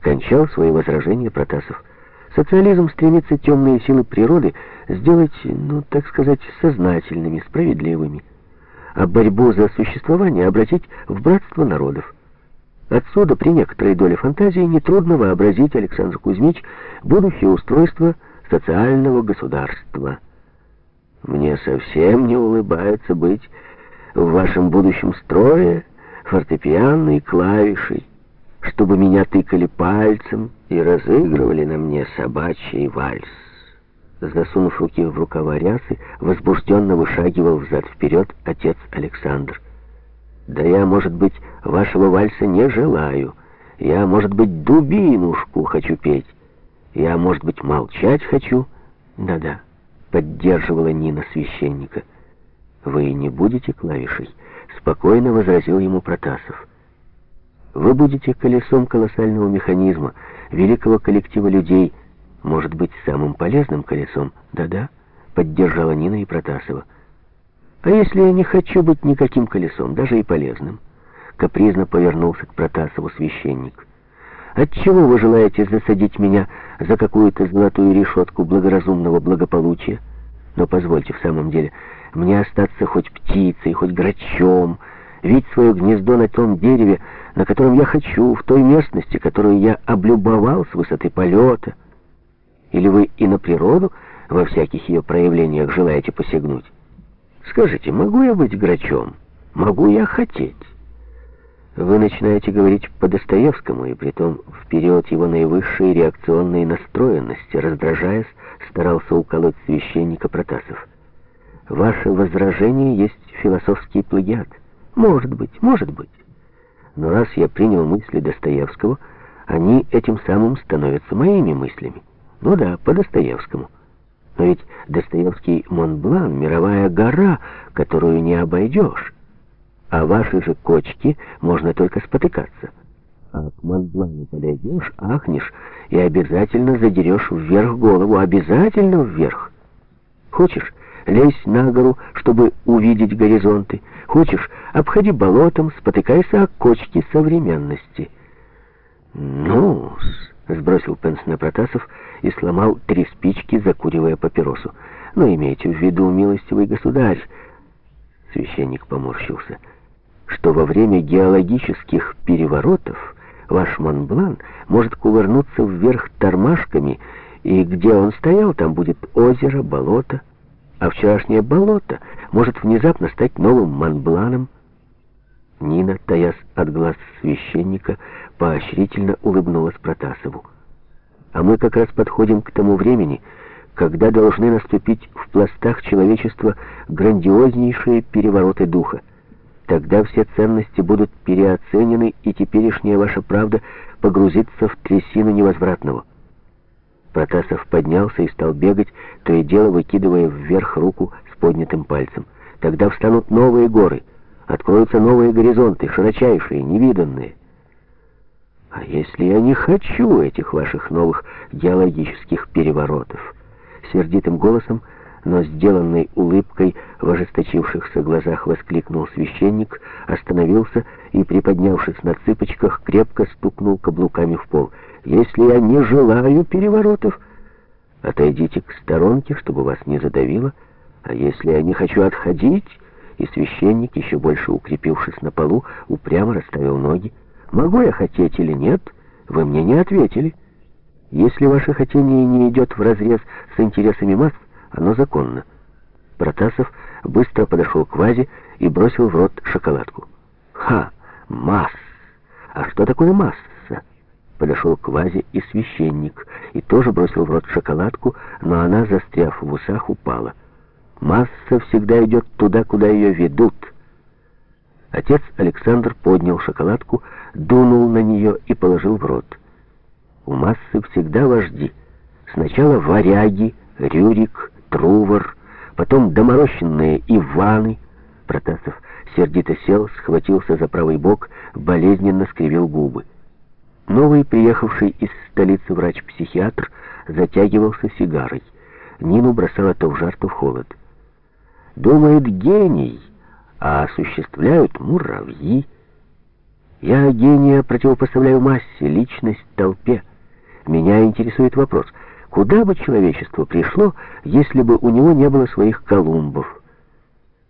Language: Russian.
Кончал свои возражения Протасов. Социализм стремится темные силы природы сделать, ну, так сказать, сознательными, справедливыми, а борьбу за существование обратить в братство народов. Отсюда, при некоторой доле фантазии, нетрудно вообразить, Александр Кузьмич, будущее устройство социального государства. Мне совсем не улыбается быть в вашем будущем строе фортепианной клавишей, чтобы меня тыкали пальцем и разыгрывали на мне собачий вальс. Засунув руки в рукава рясы, возбужденно вышагивал взад-вперед отец Александр. «Да я, может быть, вашего вальса не желаю. Я, может быть, дубинушку хочу петь. Я, может быть, молчать хочу». «Да-да», — поддерживала Нина священника. «Вы не будете клавишей?» — спокойно возразил ему Протасов. «Вы будете колесом колоссального механизма, великого коллектива людей, может быть, самым полезным колесом?» «Да-да», — поддержала Нина и Протасова. «А если я не хочу быть никаким колесом, даже и полезным?» Капризно повернулся к Протасову священник. «Отчего вы желаете засадить меня за какую-то золотую решетку благоразумного благополучия? Но позвольте, в самом деле, мне остаться хоть птицей, хоть грачом, видеть свое гнездо на том дереве, на котором я хочу, в той местности, которую я облюбовал с высоты полета. Или вы и на природу во всяких ее проявлениях желаете посягнуть? Скажите, могу я быть грачом? Могу я хотеть? Вы начинаете говорить по Достоевскому, и притом в период его наивысшей реакционной настроенности, раздражаясь, старался уколоть священника Протасов. Ваше возражение есть философский плагиат. Может быть, может быть. Но раз я принял мысли Достоевского, они этим самым становятся моими мыслями. Ну да, по Достоевскому. Но ведь Достоевский Монблан — мировая гора, которую не обойдешь. А ваши же кочки можно только спотыкаться. А к Монблану подойдешь, ахнешь и обязательно задерешь вверх голову, обязательно вверх. Хочешь, лезь на гору, чтобы увидеть горизонты. Хочешь, обходи болотом, спотыкайся о кочки современности. ну сбросил Пенс на Протасов и сломал три спички, закуривая папиросу. «Но имейте в виду, милостивый государь!» Священник поморщился — что во время геологических переворотов ваш Монблан может кувырнуться вверх тормашками, и где он стоял, там будет озеро, болото, а вчерашнее болото может внезапно стать новым Монбланом. Нина, таясь от глаз священника, поощрительно улыбнулась Протасову. А мы как раз подходим к тому времени, когда должны наступить в пластах человечества грандиознейшие перевороты духа. Тогда все ценности будут переоценены, и теперешняя ваша правда погрузится в трясину невозвратного. Протасов поднялся и стал бегать, то и дело выкидывая вверх руку с поднятым пальцем. Тогда встанут новые горы, откроются новые горизонты, широчайшие, невиданные. А если я не хочу этих ваших новых геологических переворотов? Сердитым голосом но сделанной улыбкой в ожесточившихся глазах воскликнул священник, остановился и, приподнявшись на цыпочках, крепко стукнул каблуками в пол. «Если я не желаю переворотов, отойдите к сторонке, чтобы вас не задавило, а если я не хочу отходить...» И священник, еще больше укрепившись на полу, упрямо расставил ноги. «Могу я хотеть или нет? Вы мне не ответили. Если ваше хотение не идет вразрез с интересами масс, оно законно. Протасов быстро подошел к вазе и бросил в рот шоколадку. «Ха! Масс! А что такое масса?» Подошел к вазе и священник, и тоже бросил в рот шоколадку, но она, застряв в усах, упала. «Масса всегда идет туда, куда ее ведут». Отец Александр поднял шоколадку, дунул на нее и положил в рот. У массы всегда вожди. Сначала варяги, Рюрик, Трувор, потом доморощенные Иваны. Протасов сердито сел, схватился за правый бок, болезненно скривил губы. Новый, приехавший из столицы врач-психиатр, затягивался сигарой. Нину бросала то в жар, то в холод. Думает гений, а осуществляют муравьи. Я гения противопоставляю массе, личность толпе. Меня интересует вопрос, куда бы человечество пришло, если бы у него не было своих Колумбов?